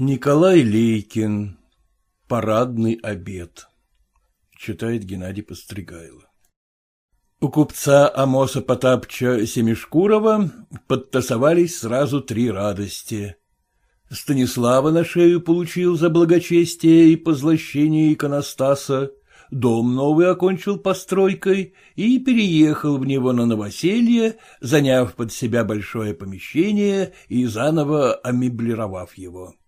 Николай Лейкин. Парадный обед. Читает Геннадий Постригайло. У купца Амоса Потапча Семишкурова подтасовались сразу три радости. Станислава на шею получил за благочестие и позлощение иконостаса, дом новый окончил постройкой и переехал в него на новоселье, заняв под себя большое помещение и заново амеблировав его. —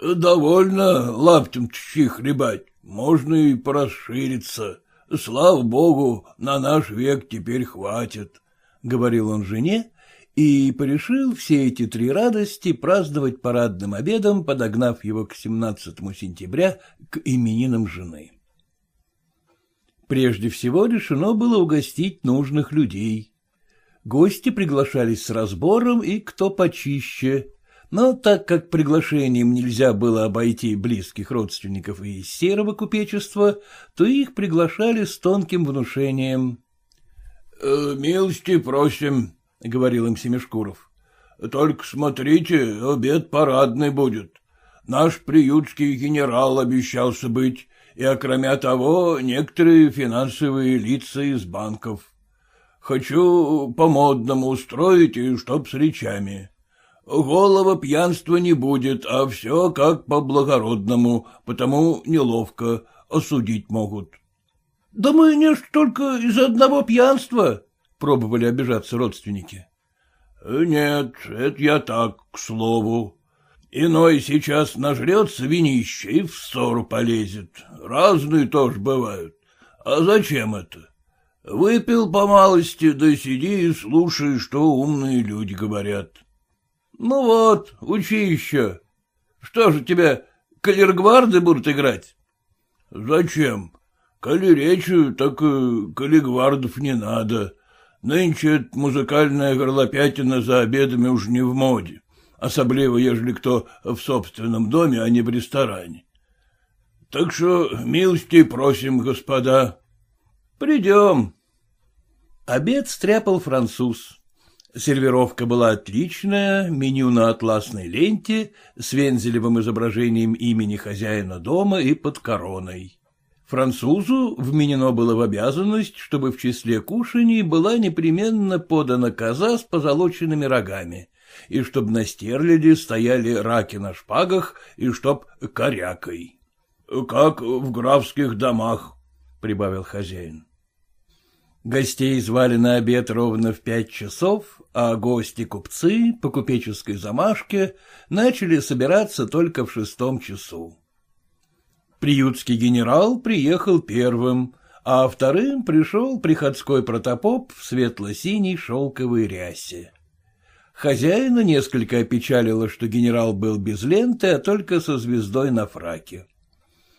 Довольно лаптем чьи хлебать, можно и порасшириться. Слава богу, на наш век теперь хватит, — говорил он жене, и порешил все эти три радости праздновать парадным обедом, подогнав его к 17 сентября к именинам жены. Прежде всего решено было угостить нужных людей. Гости приглашались с разбором и кто почище, но так как приглашением нельзя было обойти близких родственников и серого купечества, то их приглашали с тонким внушением. «Э, — Милости просим, — говорил им Семишкуров. — Только смотрите, обед парадный будет. Наш приютский генерал обещался быть, и, окромя того, некоторые финансовые лица из банков. Хочу по-модному устроить, и чтоб с речами. Голого пьянства не будет, а все как по-благородному, потому неловко, осудить могут. — Да мы не только из одного пьянства, — пробовали обижаться родственники. — Нет, это я так, к слову. Иной сейчас нажрется винище и в ссору полезет. Разные тоже бывают. А зачем это? Выпил по малости, да сиди и слушай, что умные люди говорят. — ну вот, учи еще. Что же тебя, калергварды будут играть? Зачем? Коли речью, так и калигвардов не надо. Нынче музыкальная горлопятина за обедами уж не в моде, особливо, ежели кто в собственном доме, а не в ресторане. Так что милости просим, господа. Придем. Обед стряпал француз. Сервировка была отличная, меню на атласной ленте с вензелевым изображением имени хозяина дома и под короной. Французу вменено было в обязанность, чтобы в числе кушаний была непременно подана коза с позолоченными рогами, и чтобы на стерляде стояли раки на шпагах, и чтоб корякой. — Как в графских домах, — прибавил хозяин. Гостей звали на обед ровно в пять часов, а гости-купцы по купеческой замашке начали собираться только в шестом часу. Приютский генерал приехал первым, а вторым пришел приходской протопоп в светло-синей шелковой рясе. Хозяина несколько опечалило, что генерал был без ленты, а только со звездой на фраке.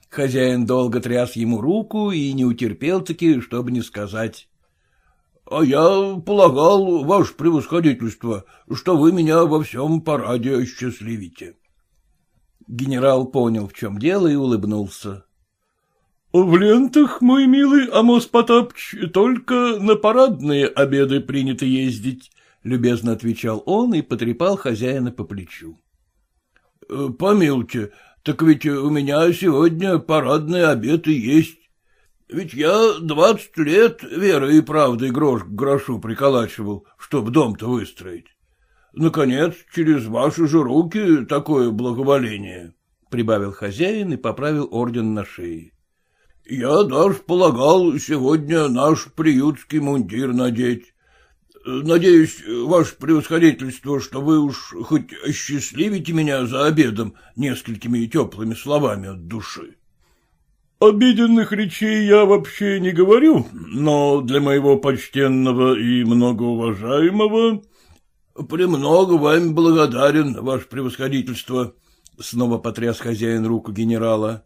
Хозяин долго тряс ему руку и не утерпел-таки, чтобы не сказать а я полагал, ваше превосходительство, что вы меня во всем параде осчастливите. Генерал понял, в чем дело, и улыбнулся. — В лентах, мой милый Амос Потапыч, только на парадные обеды принято ездить, — любезно отвечал он и потрепал хозяина по плечу. — Помилуйте, так ведь у меня сегодня парадный обед и есть. Ведь я двадцать лет верой и правдой грош к грошу приколачивал, чтоб дом-то выстроить. Наконец, через ваши же руки такое благоволение, — прибавил хозяин и поправил орден на шее. Я даже полагал сегодня наш приютский мундир надеть. Надеюсь, ваше превосходительство, что вы уж хоть осчастливите меня за обедом несколькими теплыми словами от души. Обиденных речей я вообще не говорю, но для моего почтенного и многоуважаемого... — Премного вами благодарен, ваше превосходительство, — снова потряс хозяин руку генерала.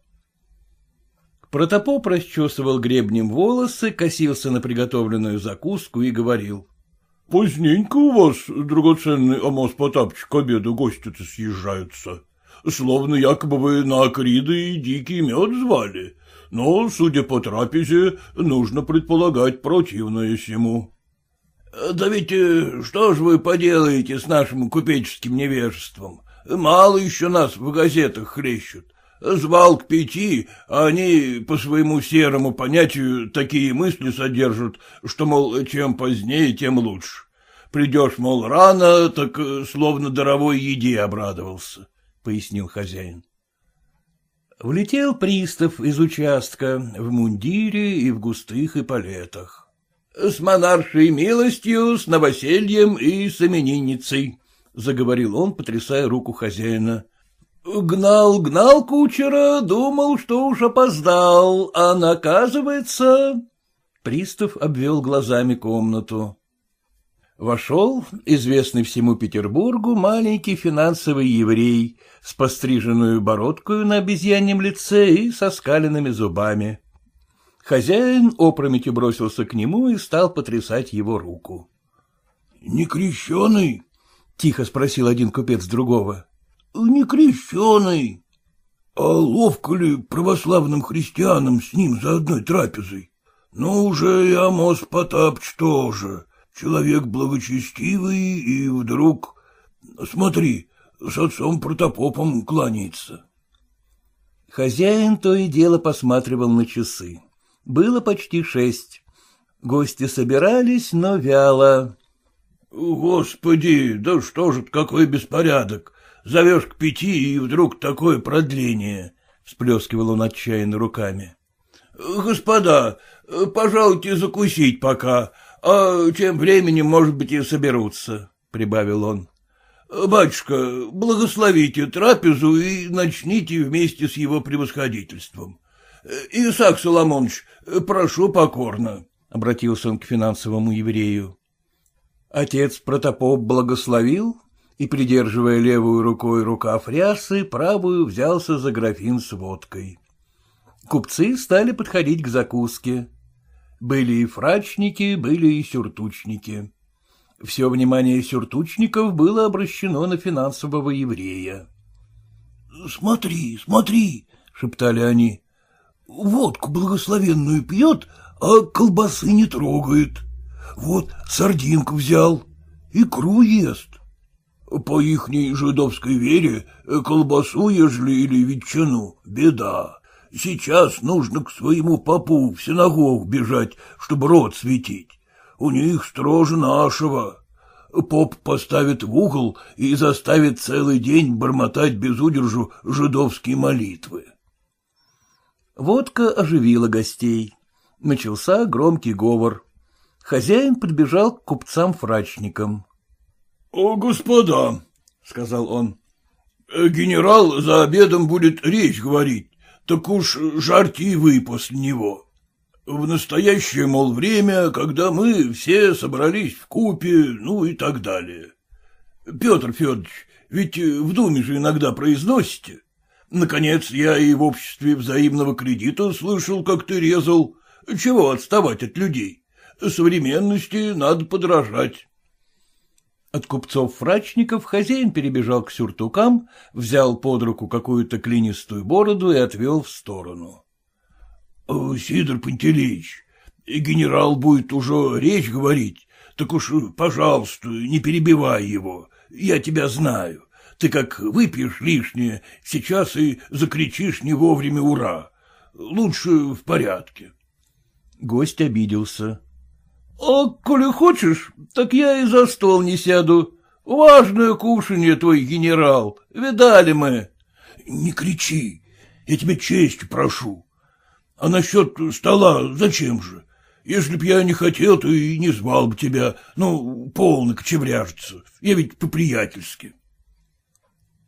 Протопоп расчесывал гребнем волосы, косился на приготовленную закуску и говорил. — Поздненько у вас, драгоценный Амос Потапчик, к обеду гости-то съезжаются. Словно якобы вы на акриды и дикий мед звали но, судя по трапезе, нужно предполагать противное сему. — Да ведь э, что ж вы поделаете с нашим купеческим невежеством? Мало еще нас в газетах хлещут. Звал к пяти, а они по своему серому понятию такие мысли содержат, что, мол, чем позднее, тем лучше. Придешь, мол, рано, так э, словно даровой еде обрадовался, — пояснил хозяин. Влетел пристав из участка в мундире и в густых эполетах. — С монаршей милостью, с новосельем и с именинницей, — заговорил он, потрясая руку хозяина. Гнал, гнал кучера, думал, что уж опоздал, а наказывается... Пристав обвел глазами комнату. Вошел известный всему Петербургу маленький финансовый еврей с постриженную бородкою на обезьяньем лице и со скаленными зубами. Хозяин опрометью бросился к нему и стал потрясать его руку. — Не крещеный? — тихо спросил один купец другого не крещеный. А ловко ли православным христианам с ним за одной трапезой? Ну, уже и Амос Потапч тоже. Человек благочестивый и вдруг... Смотри, с отцом протопопом кланяется. Хозяин то и дело посматривал на часы. Было почти шесть. Гости собирались, но вяло. — Господи, да что же какой беспорядок! Зовешь к пяти, и вдруг такое продление, — всплескивал он отчаянно руками. — Господа, пожалуйте закусить пока, а тем временем, может быть, и соберутся, — прибавил он. — Батюшка, благословите трапезу и начните вместе с его превосходительством. Исаак Соломонович, прошу покорно, — обратился он к финансовому еврею. Отец протопоп благословил, и, придерживая левую рукой рукав рясы, правую взялся за графин с водкой. Купцы стали подходить к закуске. Были и фрачники, были и сюртучники. Все внимание сюртучников было обращено на финансового еврея. — Смотри, смотри, — шептали они, — водку благословенную пьет, а колбасы не трогает. Вот сардинку взял, икру ест. По ихней жидовской вере колбасу, ежели или ветчину, беда. Сейчас нужно к своему попу в синагогу бежать, чтобы рот светить. У них строже нашего. Поп поставит в угол и заставит целый день бормотать без удержу жидовские молитвы. Водка оживила гостей. Начался громкий говор. Хозяин подбежал к купцам-фрачникам. — Господа, — сказал он, — генерал за обедом будет речь говорить, так уж жарьте и вы после него. В настоящее, мол, время, когда мы все собрались в купе, ну и так далее. Петр Федорович, ведь в Думе же иногда произносите. Наконец, я и в обществе взаимного кредита слышал, как ты резал. Чего отставать от людей? Современности надо подражать. От купцов-фрачников хозяин перебежал к сюртукам, взял под руку какую-то клинистую бороду и отвел в сторону. — Сидор Пантелеич, генерал будет уже речь говорить, так уж, пожалуйста, не перебивай его, я тебя знаю. Ты как выпьешь лишнее, сейчас и закричишь не вовремя «Ура!». Лучше в порядке. Гость обиделся. — А коли хочешь, так я и за стол не сяду. Важное кушанье твой генерал, видали мы. — Не кричи, я тебя честь прошу. А насчет стола зачем же? Если б я не хотел, то и не звал бы тебя. Ну, полно кочевряжется. Я ведь по-приятельски.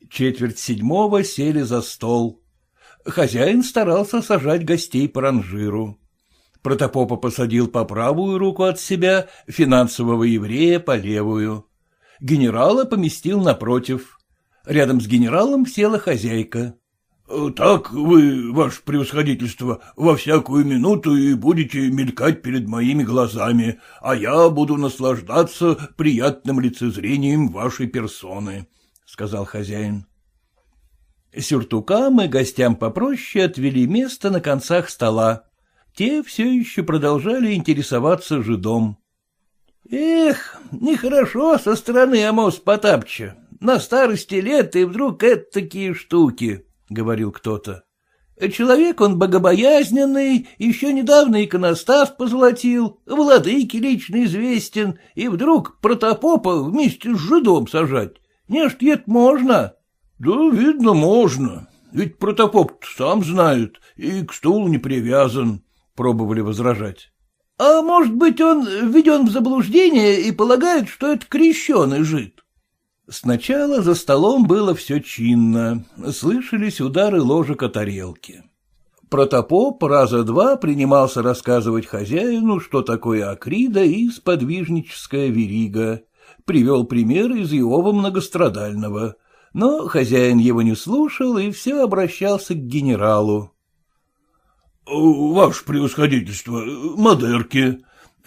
Четверть седьмого сели за стол. Хозяин старался сажать гостей по ранжиру. Протопопа посадил по правую руку от себя, финансового еврея по левую. Генерала поместил напротив. Рядом с генералом села хозяйка. — Так вы, ваше превосходительство, во всякую минуту и будете мелькать перед моими глазами, а я буду наслаждаться приятным лицезрением вашей персоны, — сказал хозяин. Сюртукам и гостям попроще отвели место на концах стола те все еще продолжали интересоваться жидом. — Эх, нехорошо со стороны Амос Потапча. на старости лет и вдруг это такие штуки, — говорил кто-то. Человек он богобоязненный, еще недавно иконостав позолотил, владыки лично известен, и вдруг протопопа вместе с жидом сажать. Не ж это можно. — Да, видно, можно. Ведь протопоп сам знает и к стулу не привязан, — пробовали возражать. — А может быть, он введен в заблуждение и полагает, что это крещеный жид? Сначала за столом было все чинно, слышались удары ложек о тарелки. Протопоп раза два принимался рассказывать хозяину, что такое акрида и сподвижническая верига. Привел пример из Иова многострадального. Но хозяин его не слушал и все обращался к генералу. — Ваше превосходительство, Модерки,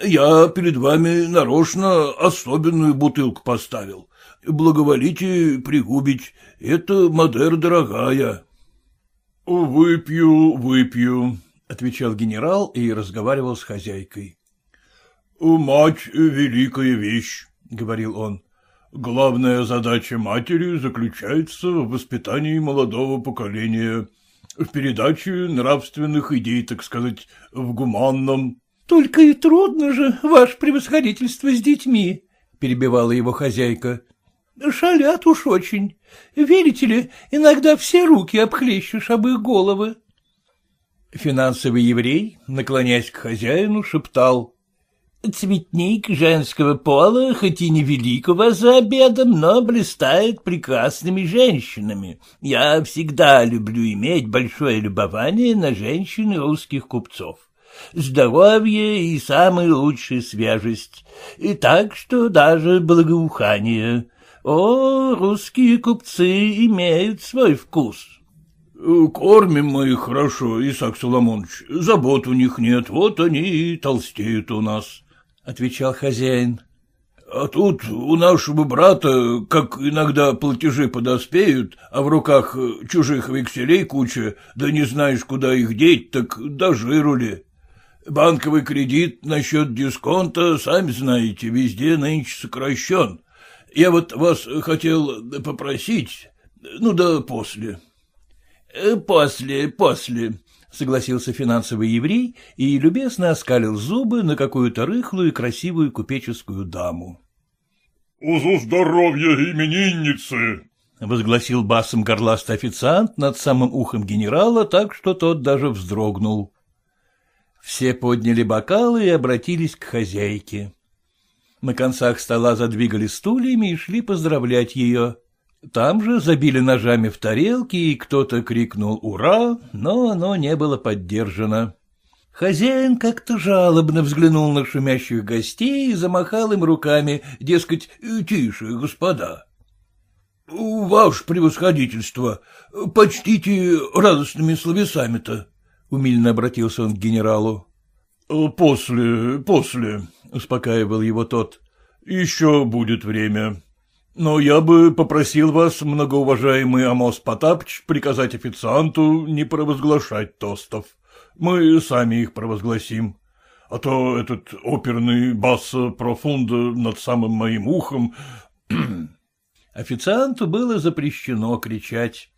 я перед вами нарочно особенную бутылку поставил благоволите пригубить, это Мадер дорогая. — Выпью, выпью, — отвечал генерал и разговаривал с хозяйкой. — Мать — великая вещь, — говорил он. Главная задача матери заключается в воспитании молодого поколения, в передаче нравственных идей, так сказать, в гуманном. — Только и трудно же, ваше превосходительство, с детьми, — перебивала его хозяйка. Шалят уж очень. Верите ли, иногда все руки обхлещешь об их головы. Финансовый еврей, наклоняясь к хозяину, шептал. — Цветник женского пола, хоть и невелик у вас за обедом, но блистает прекрасными женщинами. Я всегда люблю иметь большое любование на женщин русских купцов. Здоровье и самая лучшая свежесть, и так что даже благоухание. О, русские купцы имеют свой вкус. — Кормим мы их хорошо, Исаак Соломонович, забот у них нет, вот они и толстеют у нас, — отвечал хозяин. — А тут у нашего брата, как иногда платежи подоспеют, а в руках чужих векселей куча, да не знаешь, куда их деть, так дожирули. Банковый кредит насчет дисконта, сами знаете, везде нынче сокращен. Я вот вас хотел попросить, ну да после. Э, — После, после, — согласился финансовый еврей и любезно оскалил зубы на какую-то рыхлую и красивую купеческую даму. — Узу здоровья именинницы! — возгласил басом горластый официант над самым ухом генерала, так что тот даже вздрогнул. Все подняли бокалы и обратились к хозяйке. На концах стола задвигали стульями и шли поздравлять ее. Там же забили ножами в тарелки, и кто-то крикнул «Ура!», но оно не было поддержано. Хозяин как-то жалобно взглянул на шумящих гостей и замахал им руками, дескать, «Тише, господа». — Ваше превосходительство, почтите радостными словесами-то, — умильно обратился он к генералу. — После, после, — успокаивал его тот, — еще будет время. Но я бы попросил вас, многоуважаемый Амос Потапыч, приказать официанту не провозглашать тостов. Мы сами их провозгласим. А то этот оперный бас профунда над самым моим ухом... Официанту было запрещено кричать.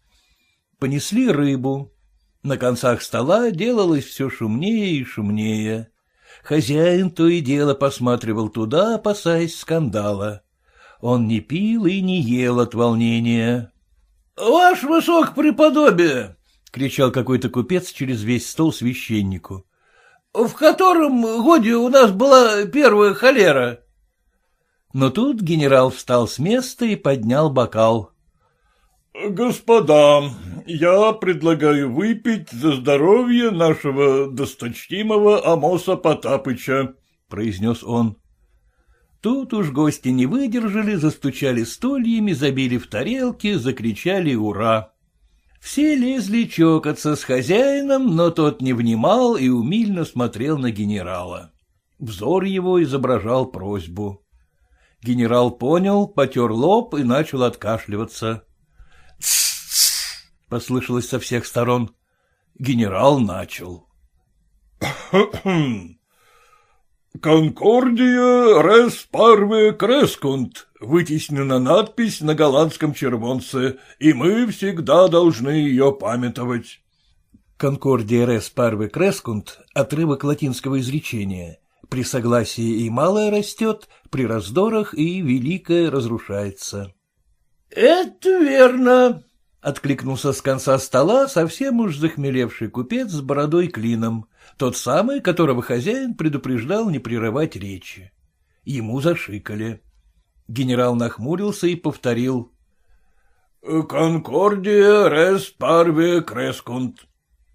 Понесли рыбу. На концах стола делалось все шумнее и шумнее. Хозяин то и дело посматривал туда, опасаясь скандала. Он не пил и не ел от волнения. — Ваш высок преподобие! — кричал какой-то купец через весь стол священнику. — В котором годе у нас была первая холера? Но тут генерал встал с места и поднял бокал. — Господа, я предлагаю выпить за здоровье нашего досточтимого Амоса Потапыча, — произнес он. Тут уж гости не выдержали, застучали стульями, забили в тарелки, закричали «Ура!». Все лезли чокаться с хозяином, но тот не внимал и умильно смотрел на генерала. Взор его изображал просьбу. Генерал понял, потер лоб и начал откашливаться послышалось со всех сторон. Генерал начал. «Конкордия рес парве крескунт» вытеснена надпись на голландском червонце, и мы всегда должны ее памятовать. «Конкордия рес парве крескунт» — отрывок латинского изречения. При согласии и малое растет, при раздорах и великое разрушается. — Это верно, — откликнулся с конца стола совсем уж захмелевший купец с бородой клином, тот самый, которого хозяин предупреждал не прерывать речи. Ему зашикали. Генерал нахмурился и повторил. — Конкордия рес парве крескунт.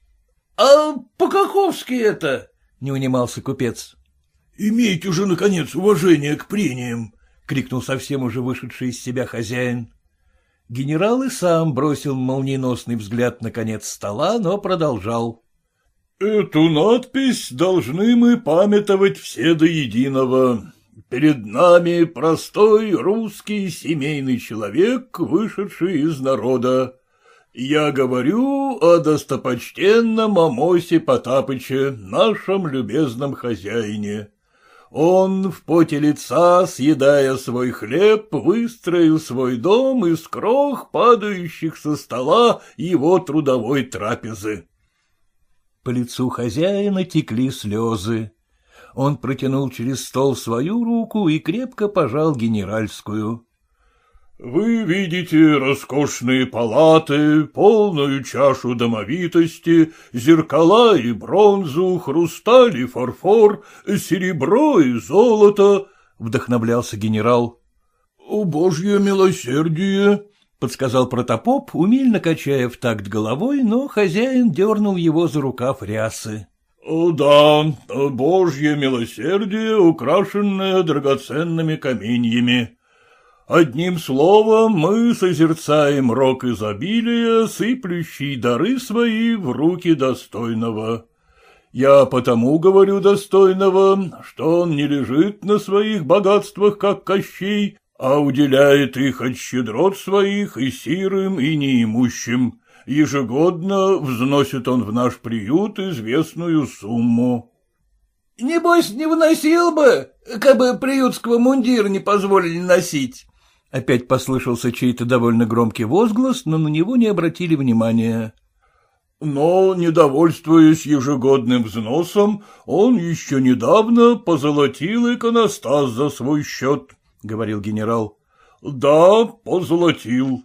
— А по-каковски это? — не унимался купец. — Имейте уже, наконец, уважение к прениям! — крикнул совсем уже вышедший из себя хозяин. Генерал и сам бросил молниеносный взгляд на конец стола, но продолжал. — Эту надпись должны мы памятовать все до единого. Перед нами простой русский семейный человек, вышедший из народа. Я говорю о достопочтенном Амосе Потапыче, нашем любезном хозяине. Он в поте лица, съедая свой хлеб, выстроил свой дом из крох, падающих со стола его трудовой трапезы. По лицу хозяина текли слезы. Он протянул через стол свою руку и крепко пожал генеральскую. Вы видите роскошные палаты, полную чашу домовитости, зеркала и бронзу, хрусталь и фарфор, серебро и золото, — вдохновлялся генерал. — Божье милосердие, — подсказал протопоп, умильно качая в такт головой, но хозяин дернул его за рукав рясы. — Да, божье милосердие, украшенное драгоценными каменьями. Одним словом, мы созерцаем рок изобилия, сыплющий дары свои в руки достойного. Я потому говорю достойного, что он не лежит на своих богатствах, как Кощей, а уделяет их от щедрот своих и сирым, и неимущим. Ежегодно взносит он в наш приют известную сумму. — Небось, не выносил бы, как бы приютского мундира не позволили носить, Опять послышался чей-то довольно громкий возглас, но на него не обратили внимания. Но, недовольствуясь ежегодным взносом, он еще недавно позолотил иконостас за свой счет, — говорил генерал. — Да, позолотил.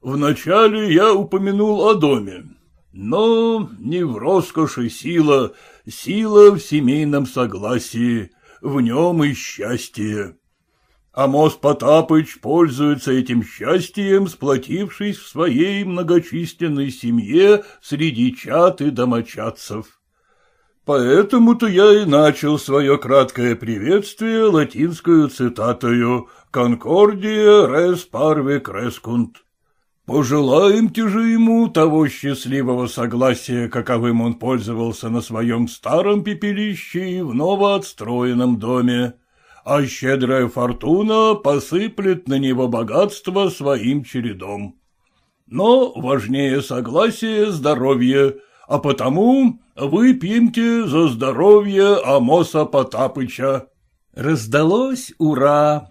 Вначале я упомянул о доме. Но не в роскоши сила, сила в семейном согласии, в нем и счастье. Амос Потапыч пользуется этим счастьем, сплотившись в своей многочисленной семье среди чат и домочадцев. Поэтому-то я и начал свое краткое приветствие латинскую цитатою «Конкордия рес парве крескунт». Пожелаемте же ему того счастливого согласия, каковым он пользовался на своем старом пепелище и в новоотстроенном доме а щедрая фортуна посыплет на него богатство своим чередом. Но важнее согласие здоровье, а потому выпьемте за здоровье Амоса Потапыча. Раздалось «Ура!».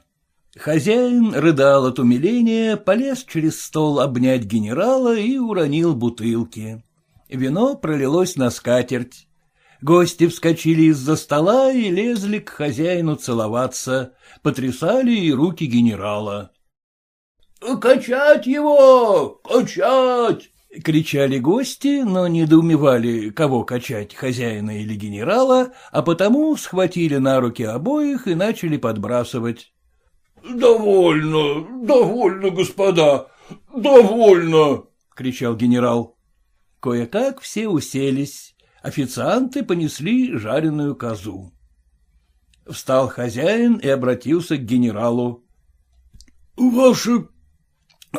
Хозяин рыдал от умиления, полез через стол обнять генерала и уронил бутылки. Вино пролилось на скатерть. Гости вскочили из-за стола и лезли к хозяину целоваться, потрясали и руки генерала. — Качать его! Качать! — кричали гости, но недоумевали, кого качать, хозяина или генерала, а потому схватили на руки обоих и начали подбрасывать. — Довольно, довольно, господа, довольно! — кричал генерал. Кое-как все уселись. Официанты понесли жареную козу. Встал хозяин и обратился к генералу. — Ваше...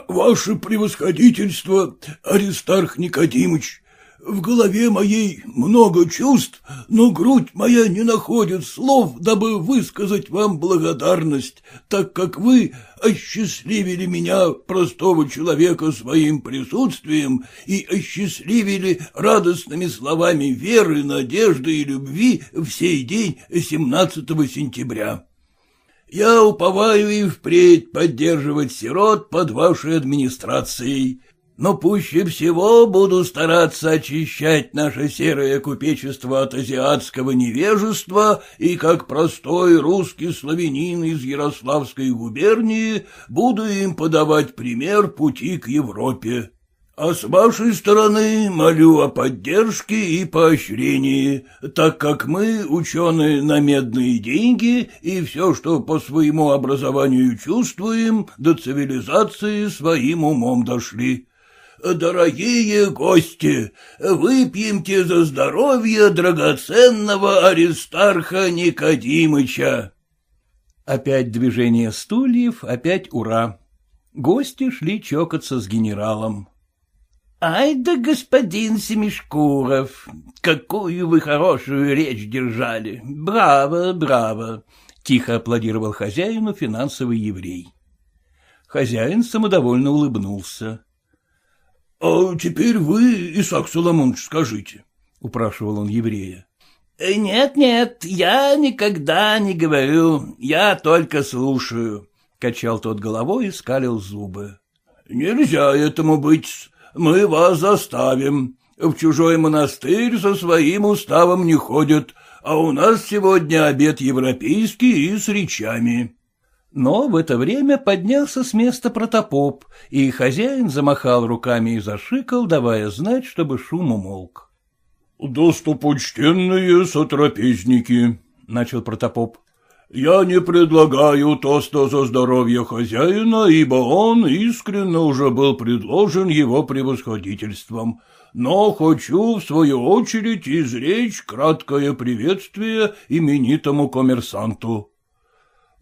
ваше превосходительство, Аристарх Никодимыч, в голове моей много чувств, но грудь моя не находит слов, дабы высказать вам благодарность, так как вы осчастливили меня, простого человека, своим присутствием и осчастливили радостными словами веры, надежды и любви в сей день 17 сентября. Я уповаю и впредь поддерживать сирот под вашей администрацией, но пуще всего буду стараться очищать наше серое купечество от азиатского невежества и, как простой русский славянин из Ярославской губернии, буду им подавать пример пути к Европе. А с вашей стороны молю о поддержке и поощрении, так как мы, ученые на медные деньги, и все, что по своему образованию чувствуем, до цивилизации своим умом дошли. Дорогие гости, выпьемте за здоровье драгоценного Аристарха Никодимыча. Опять движение стульев, опять ура. Гости шли чокаться с генералом. — Ай да господин Семишкуров, какую вы хорошую речь держали! Браво, браво! — тихо аплодировал хозяину финансовый еврей. Хозяин самодовольно улыбнулся. — А теперь вы, Исаак Соломонович, скажите, — упрашивал он еврея. «Э, — Нет-нет, я никогда не говорю, я только слушаю, — качал тот головой и скалил зубы. — Нельзя этому быть, мы вас заставим. В чужой монастырь со своим уставом не ходят, а у нас сегодня обед европейский и с речами. Но в это время поднялся с места протопоп, и хозяин замахал руками и зашикал, давая знать, чтобы шум умолк. — Достопочтенные сотрапезники, — начал протопоп, — я не предлагаю тоста за здоровье хозяина, ибо он искренне уже был предложен его превосходительством, но хочу, в свою очередь, изречь краткое приветствие именитому коммерсанту.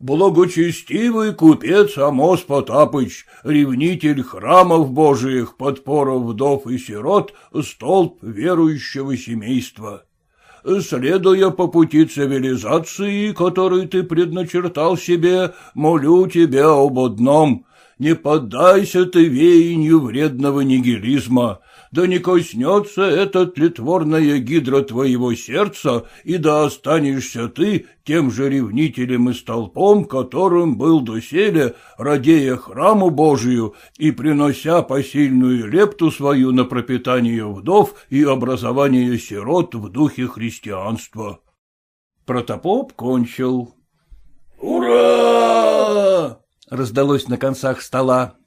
Благочестивый купец Амос Потапыч, ревнитель храмов божиих, подпоров вдов и сирот, столб верующего семейства. Следуя по пути цивилизации, который ты предначертал себе, молю тебя об одном — не поддайся ты веянию вредного нигилизма, да не коснется эта тлетворная гидра твоего сердца, и да останешься ты тем же ревнителем и столпом, которым был доселе, радея храму Божию и принося посильную лепту свою на пропитание вдов и образование сирот в духе христианства. Протопоп кончил. «Ура!» — раздалось на концах стола.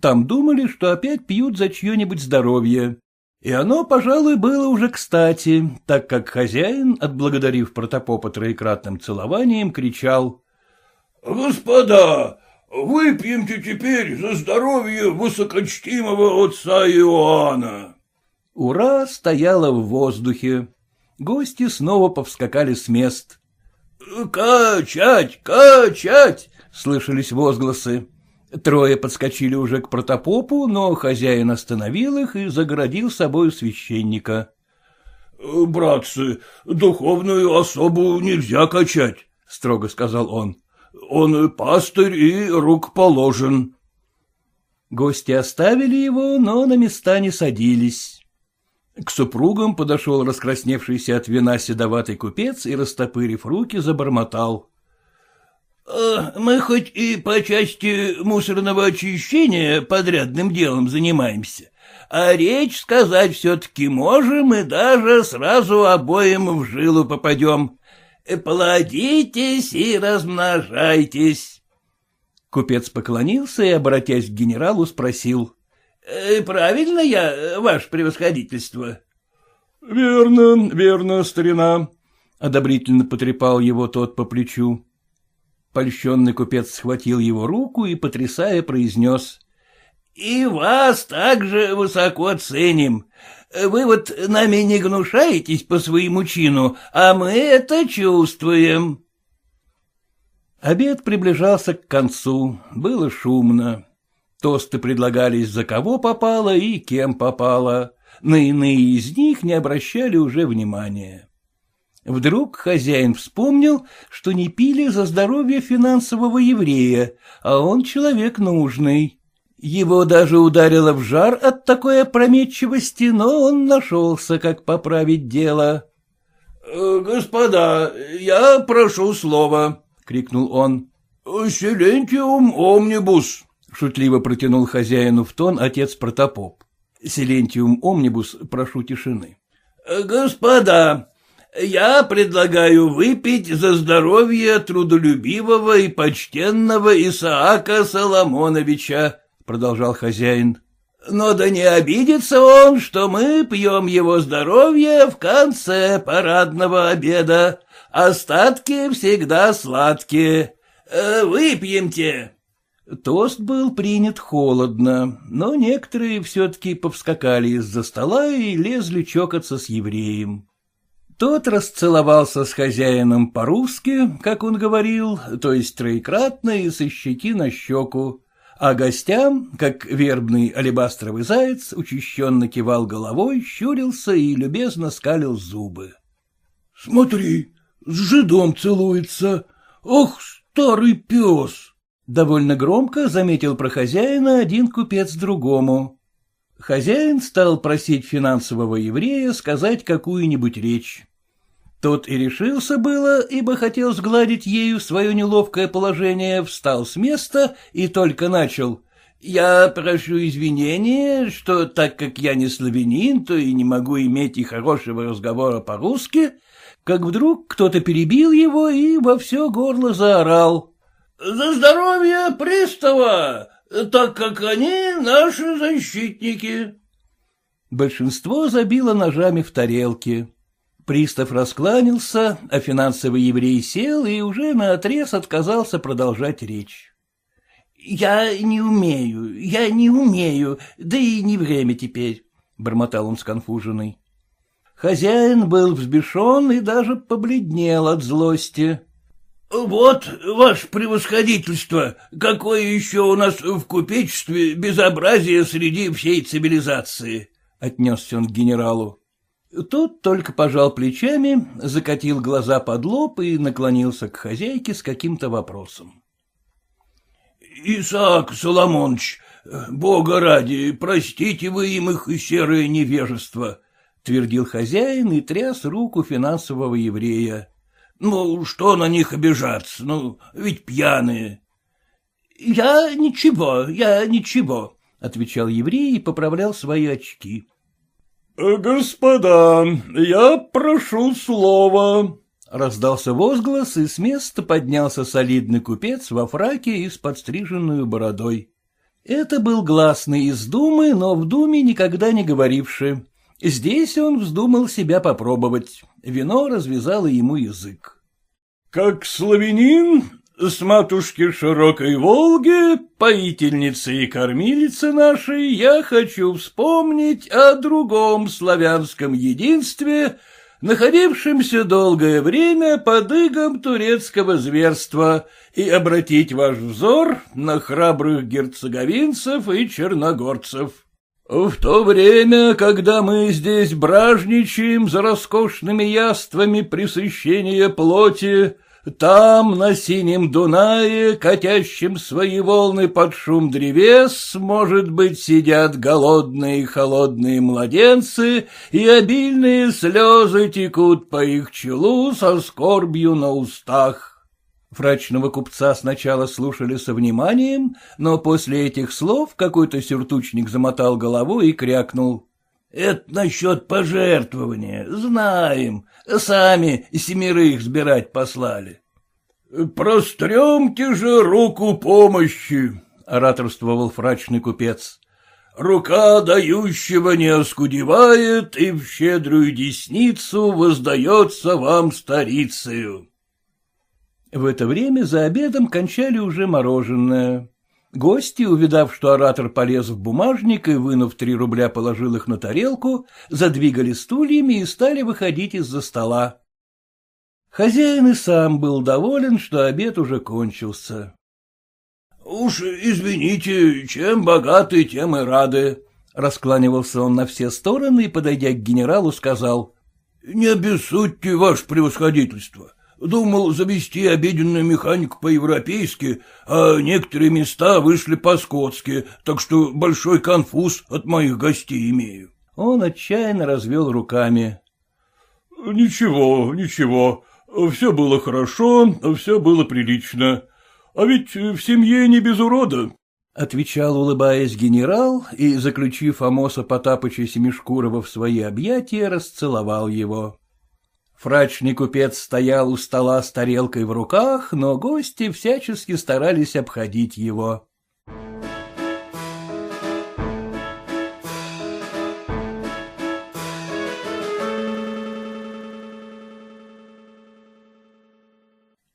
Там думали, что опять пьют за чье-нибудь здоровье. И оно, пожалуй, было уже кстати, так как хозяин, отблагодарив протопопа троекратным целованием, кричал. — Господа, выпьемте теперь за здоровье высокочтимого отца Иоанна. Ура стояла в воздухе. Гости снова повскакали с мест. — Качать, качать! — слышались возгласы. Трое подскочили уже к протопопу, но хозяин остановил их и загородил собою священника. — Братцы, духовную особу нельзя качать, — строго сказал он. — Он пастырь и рукоположен. Гости оставили его, но на места не садились. К супругам подошел раскрасневшийся от вина седоватый купец и, растопырив руки, забормотал. Э, мы хоть и по части мусорного очищения подрядным делом занимаемся, а речь сказать все-таки можем и даже сразу обоим в жилу попадем. Плодитесь и размножайтесь. Купец поклонился и, обратясь к генералу, спросил. «Э, — Правильно я, ваше превосходительство? — Верно, верно, старина, — одобрительно потрепал его тот по плечу. Польщенный купец схватил его руку и, потрясая, произнес. — И вас также высоко ценим. Вы вот нами не гнушаетесь по своему чину, а мы это чувствуем. Обед приближался к концу, было шумно. Тосты предлагались за кого попало и кем попало. на иные из них не обращали уже внимания. Вдруг хозяин вспомнил, что не пили за здоровье финансового еврея, а он человек нужный. Его даже ударило в жар от такой опрометчивости, но он нашелся, как поправить дело. «Э, — Господа, я прошу слова, — крикнул он. — Селентиум омнибус, — шутливо протянул хозяину в тон отец Протопоп. Селентиум омнибус, прошу тишины. — Господа, я предлагаю выпить за здоровье трудолюбивого и почтенного Исаака Соломоновича, — продолжал хозяин. Но да не обидится он, что мы пьем его здоровье в конце парадного обеда. Остатки всегда сладкие. Э, выпьемте. Тост был принят холодно, но некоторые все-таки повскакали из-за стола и лезли чокаться с евреем. Тот расцеловался с хозяином по-русски, как он говорил, то есть троекратно и со щеки на щеку, а гостям, как вербный алебастровый заяц, учащенно кивал головой, щурился и любезно скалил зубы. — Смотри, с жидом целуется. Ох, старый пес! — довольно громко заметил про хозяина один купец другому. Хозяин стал просить финансового еврея сказать какую-нибудь речь. Тот и решился было, ибо хотел сгладить ею свое неловкое положение, встал с места и только начал. «Я прошу извинения, что так как я не славянин, то и не могу иметь и хорошего разговора по-русски», как вдруг кто-то перебил его и во все горло заорал. «За здоровье пристава, так как они наши защитники». Большинство забило ножами в тарелки. Пристав раскланялся, а финансовый еврей сел и уже наотрез отказался продолжать речь. — Я не умею, я не умею, да и не время теперь, — бормотал он сконфуженный. Хозяин был взбешен и даже побледнел от злости. — Вот, ваше превосходительство, какое еще у нас в купечестве безобразие среди всей цивилизации! — отнесся он к генералу. Тот только пожал плечами, закатил глаза под лоб и наклонился к хозяйке с каким-то вопросом. — Исаак Соломонович, бога ради, простите вы им их серое невежество, — твердил хозяин и тряс руку финансового еврея. — Ну, что на них обижаться, ну, ведь пьяные. — Я ничего, я ничего, — отвечал еврей и поправлял свои очки. «Господа, я прошу слова!» Раздался возглас, и с места поднялся солидный купец во фраке и с подстриженную бородой. Это был гласный из думы, но в думе никогда не говоривший. Здесь он вздумал себя попробовать. Вино развязало ему язык. — Как славянин, с матушки широкой Волги, поительницы и кормилицы нашей, я хочу вспомнить о другом славянском единстве, находившемся долгое время под игом турецкого зверства, и обратить ваш взор на храбрых герцоговинцев и черногорцев. В то время, когда мы здесь бражничаем за роскошными яствами присыщения плоти, там, на синем Дунае, катящем свои волны под шум древес, может быть, сидят голодные и холодные младенцы, и обильные слезы текут по их челу со скорбью на устах. Фрачного купца сначала слушали со вниманием, но после этих слов какой-то сюртучник замотал головой и крякнул. — Это насчет пожертвования, знаем, Сами семерых сбирать послали. — Простремте же руку помощи, — ораторствовал фрачный купец. — Рука дающего не оскудевает, и в щедрую десницу воздается вам старицею. В это время за обедом кончали уже мороженое. Гости, увидав, что оратор полез в бумажник и, вынув три рубля, положил их на тарелку, задвигали стульями и стали выходить из-за стола. Хозяин и сам был доволен, что обед уже кончился. — Уж извините, чем богаты, тем и рады, Раскланивался он на все стороны и, подойдя к генералу, сказал. — Не обессудьте, ваше превосходительство. Думал завести обеденную механику по-европейски, а некоторые места вышли по-скотски, так что большой конфуз от моих гостей имею. Он отчаянно развел руками. — Ничего, ничего, все было хорошо, все было прилично. А ведь в семье не без урода. — отвечал, улыбаясь генерал, и, заключив Амоса Потапыча Семишкурова в свои объятия, расцеловал его. Фрачный купец стоял у стола с тарелкой в руках, но гости всячески старались обходить его.